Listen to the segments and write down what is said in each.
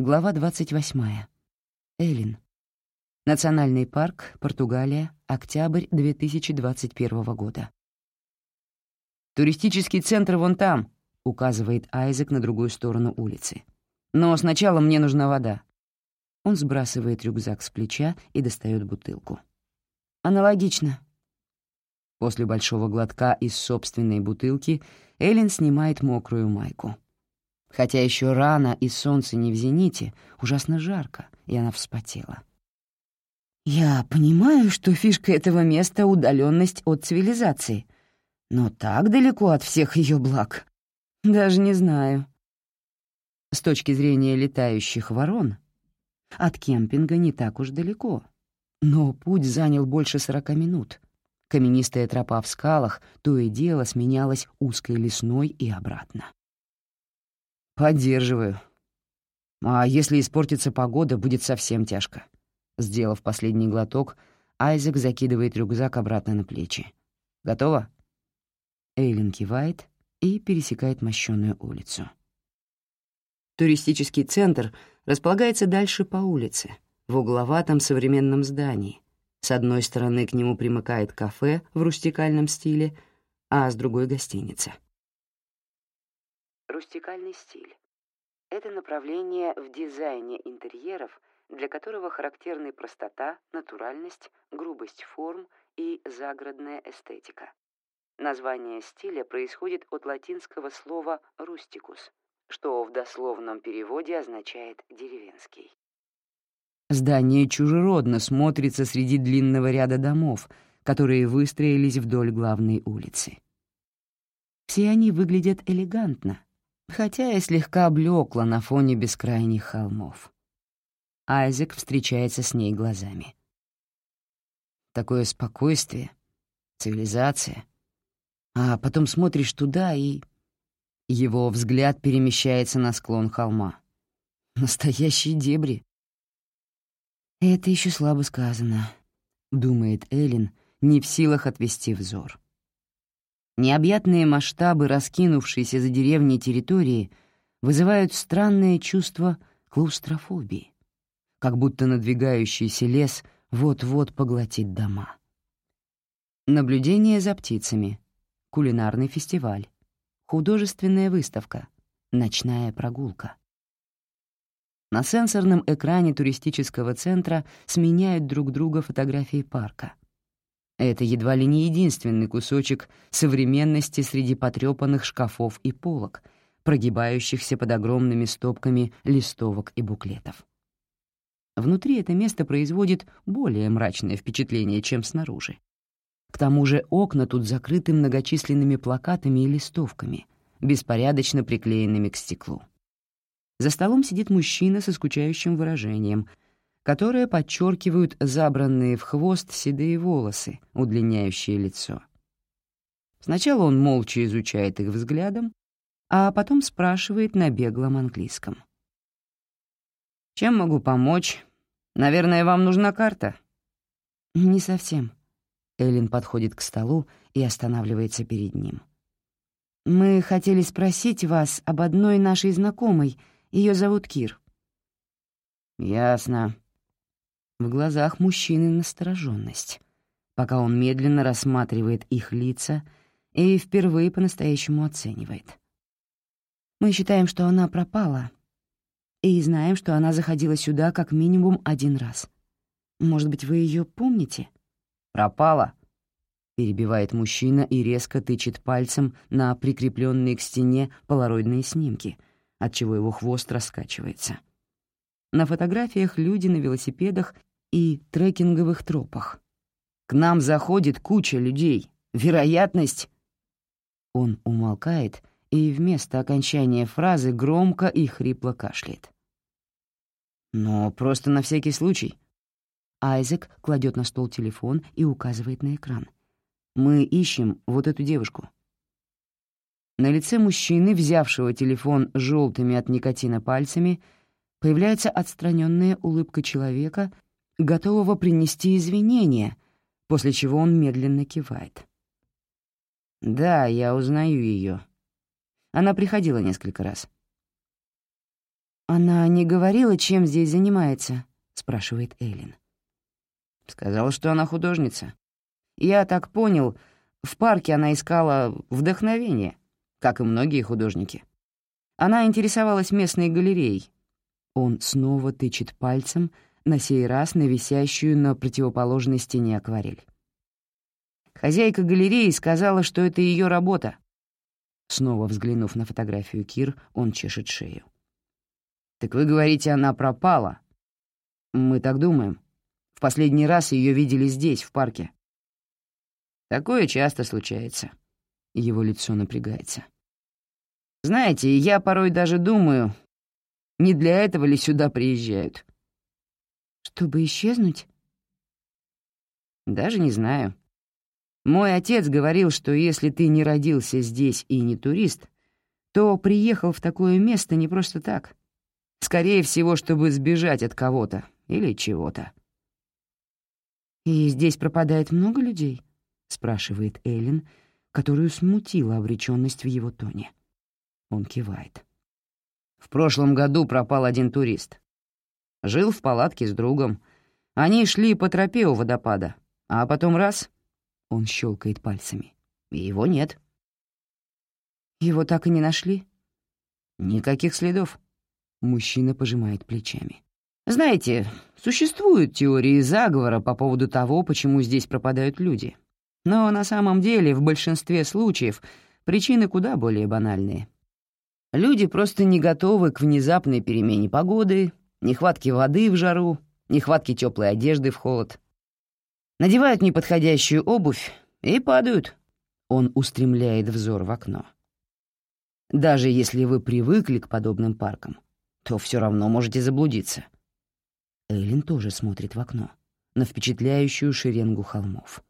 Глава 28. Эллин. Национальный парк, Португалия, октябрь 2021 года. «Туристический центр вон там», — указывает Айзек на другую сторону улицы. «Но сначала мне нужна вода». Он сбрасывает рюкзак с плеча и достает бутылку. «Аналогично». После большого глотка из собственной бутылки Эллен снимает мокрую майку. Хотя еще рано и солнце не в зените, ужасно жарко, и она вспотела. «Я понимаю, что фишка этого места — удаленность от цивилизации, но так далеко от всех ее благ. Даже не знаю». С точки зрения летающих ворон, от кемпинга не так уж далеко. Но путь занял больше сорока минут. Каменистая тропа в скалах то и дело сменялась узкой лесной и обратно. «Поддерживаю. А если испортится погода, будет совсем тяжко». Сделав последний глоток, Айзек закидывает рюкзак обратно на плечи. «Готово?» Эйлин кивает и пересекает мощёную улицу. Туристический центр располагается дальше по улице, в угловатом современном здании. С одной стороны к нему примыкает кафе в рустикальном стиле, а с другой — гостиница — Рустикальный стиль. Это направление в дизайне интерьеров, для которого характерны простота, натуральность, грубость форм и загородная эстетика. Название стиля происходит от латинского слова «рустикус», что в дословном переводе означает «деревенский». Здание чужеродно смотрится среди длинного ряда домов, которые выстроились вдоль главной улицы. Все они выглядят элегантно, хотя и слегка облекла на фоне бескрайних холмов. Айзек встречается с ней глазами. Такое спокойствие, цивилизация. А потом смотришь туда, и... Его взгляд перемещается на склон холма. Настоящие дебри. «Это еще слабо сказано», — думает Эллен, не в силах отвести взор. Необъятные масштабы, раскинувшиеся за деревней территории, вызывают странное чувство клаустрофобии, как будто надвигающийся лес вот-вот поглотит дома. Наблюдение за птицами, кулинарный фестиваль, художественная выставка, ночная прогулка. На сенсорном экране туристического центра сменяют друг друга фотографии парка. Это едва ли не единственный кусочек современности среди потрёпанных шкафов и полок, прогибающихся под огромными стопками листовок и буклетов. Внутри это место производит более мрачное впечатление, чем снаружи. К тому же окна тут закрыты многочисленными плакатами и листовками, беспорядочно приклеенными к стеклу. За столом сидит мужчина со скучающим выражением — которые подчеркивают забранные в хвост седые волосы, удлиняющие лицо. Сначала он молча изучает их взглядом, а потом спрашивает на беглом английском. «Чем могу помочь? Наверное, вам нужна карта?» «Не совсем». Эллен подходит к столу и останавливается перед ним. «Мы хотели спросить вас об одной нашей знакомой. Ее зовут Кир». «Ясно», в глазах мужчины настороженность, пока он медленно рассматривает их лица и впервые по-настоящему оценивает. Мы считаем, что она пропала, и знаем, что она заходила сюда как минимум один раз. Может быть, вы ее помните? «Пропала», — перебивает мужчина и резко тычет пальцем на прикрепленные к стене полароидные снимки, отчего его хвост раскачивается. На фотографиях люди на велосипедах и трекинговых тропах. К нам заходит куча людей. Вероятность... Он умолкает и вместо окончания фразы громко и хрипло кашляет. Но просто на всякий случай. Айзек кладет на стол телефон и указывает на экран. Мы ищем вот эту девушку. На лице мужчины, взявшего телефон желтыми от никотина пальцами, появляется отстраненная улыбка человека, готового принести извинения, после чего он медленно кивает. «Да, я узнаю ее. Она приходила несколько раз». «Она не говорила, чем здесь занимается?» — спрашивает Эллен. Сказала, что она художница. Я так понял, в парке она искала вдохновение, как и многие художники. Она интересовалась местной галереей. Он снова тычет пальцем, на сей раз на висящую на противоположной стене акварель. Хозяйка галереи сказала, что это ее работа. Снова взглянув на фотографию Кир, он чешет шею. «Так вы говорите, она пропала?» «Мы так думаем. В последний раз ее видели здесь, в парке». «Такое часто случается». Его лицо напрягается. «Знаете, я порой даже думаю, не для этого ли сюда приезжают?» «Чтобы исчезнуть?» «Даже не знаю. Мой отец говорил, что если ты не родился здесь и не турист, то приехал в такое место не просто так. Скорее всего, чтобы сбежать от кого-то или чего-то. «И здесь пропадает много людей?» — спрашивает Эллен, которую смутила обречённость в его тоне. Он кивает. В прошлом году пропал один турист. Жил в палатке с другом. Они шли по тропе у водопада, а потом раз — он щелкает пальцами. И его нет. Его так и не нашли? Никаких следов. Мужчина пожимает плечами. Знаете, существуют теории заговора по поводу того, почему здесь пропадают люди. Но на самом деле в большинстве случаев причины куда более банальные. Люди просто не готовы к внезапной перемене погоды, нехватке воды в жару, нехватке теплой одежды в холод. Надевают неподходящую обувь и падают. Он устремляет взор в окно. Даже если вы привыкли к подобным паркам, то все равно можете заблудиться. Эллен тоже смотрит в окно, на впечатляющую шеренгу холмов.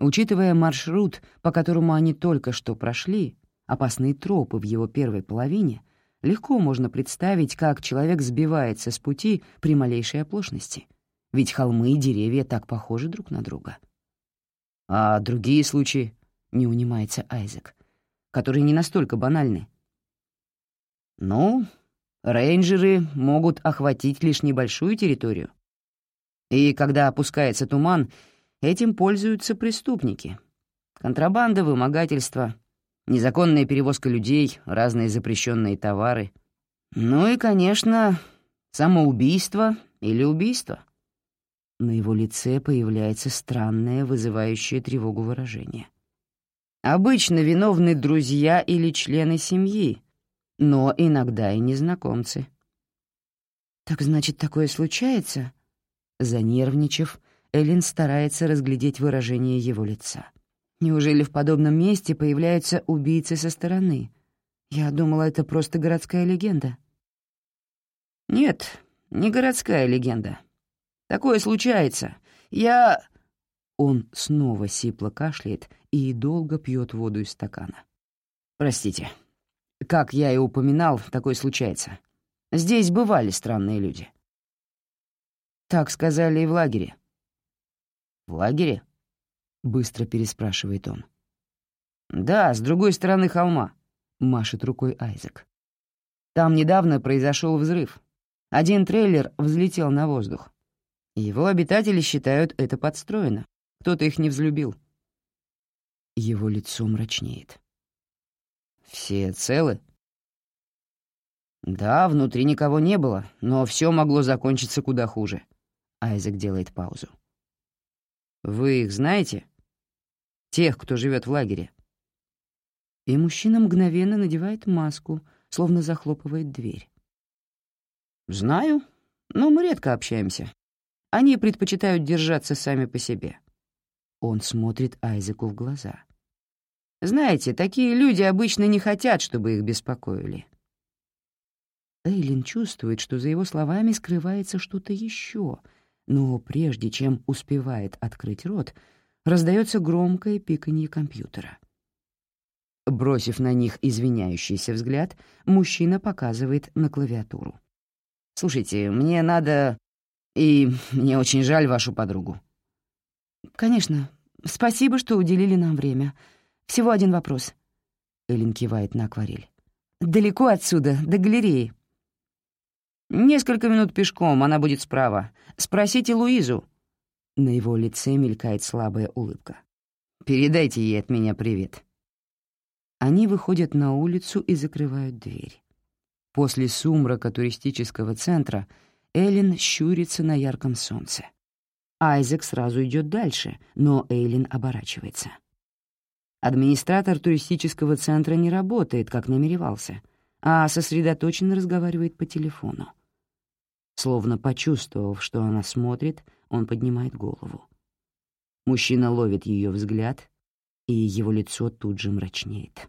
Учитывая маршрут, по которому они только что прошли, опасные тропы в его первой половине, легко можно представить, как человек сбивается с пути при малейшей оплошности. Ведь холмы и деревья так похожи друг на друга. А другие случаи, не унимается Айзек, которые не настолько банальны. Ну, рейнджеры могут охватить лишь небольшую территорию. И когда опускается туман, этим пользуются преступники. Контрабанда, вымогательство, незаконная перевозка людей, разные запрещенные товары. Ну и, конечно, самоубийство или убийство. На его лице появляется странное, вызывающее тревогу выражение. Обычно виновны друзья или члены семьи, но иногда и незнакомцы. «Так значит, такое случается?» Занервничав, Эллен старается разглядеть выражение его лица. «Неужели в подобном месте появляются убийцы со стороны? Я думала, это просто городская легенда». «Нет, не городская легенда. Такое случается. Я...» Он снова сипло кашляет и долго пьет воду из стакана. «Простите». Как я и упоминал, такое случается. Здесь бывали странные люди. Так сказали и в лагере. В лагере? Быстро переспрашивает он. Да, с другой стороны холма, машет рукой Айзек. Там недавно произошел взрыв. Один трейлер взлетел на воздух. Его обитатели считают это подстроено. Кто-то их не взлюбил. Его лицо мрачнеет. «Все целы?» «Да, внутри никого не было, но все могло закончиться куда хуже». Айзек делает паузу. «Вы их знаете? Тех, кто живет в лагере?» И мужчина мгновенно надевает маску, словно захлопывает дверь. «Знаю, но мы редко общаемся. Они предпочитают держаться сами по себе». Он смотрит Айзеку в глаза. Знаете, такие люди обычно не хотят, чтобы их беспокоили. Эйлин чувствует, что за его словами скрывается что-то еще, но прежде чем успевает открыть рот, раздается громкое пиканье компьютера. Бросив на них извиняющийся взгляд, мужчина показывает на клавиатуру. «Слушайте, мне надо... И мне очень жаль вашу подругу». «Конечно. Спасибо, что уделили нам время. Всего один вопрос. Эллен кивает на акварель. Далеко отсюда, до галереи. «Несколько минут пешком, она будет справа. Спросите Луизу». На его лице мелькает слабая улыбка. «Передайте ей от меня привет». Они выходят на улицу и закрывают дверь. После сумрака туристического центра Эллен щурится на ярком солнце. Айзек сразу идет дальше, но Эйлин оборачивается. Администратор туристического центра не работает, как намеревался, а сосредоточенно разговаривает по телефону. Словно почувствовав, что она смотрит, он поднимает голову. Мужчина ловит ее взгляд, и его лицо тут же мрачнеет.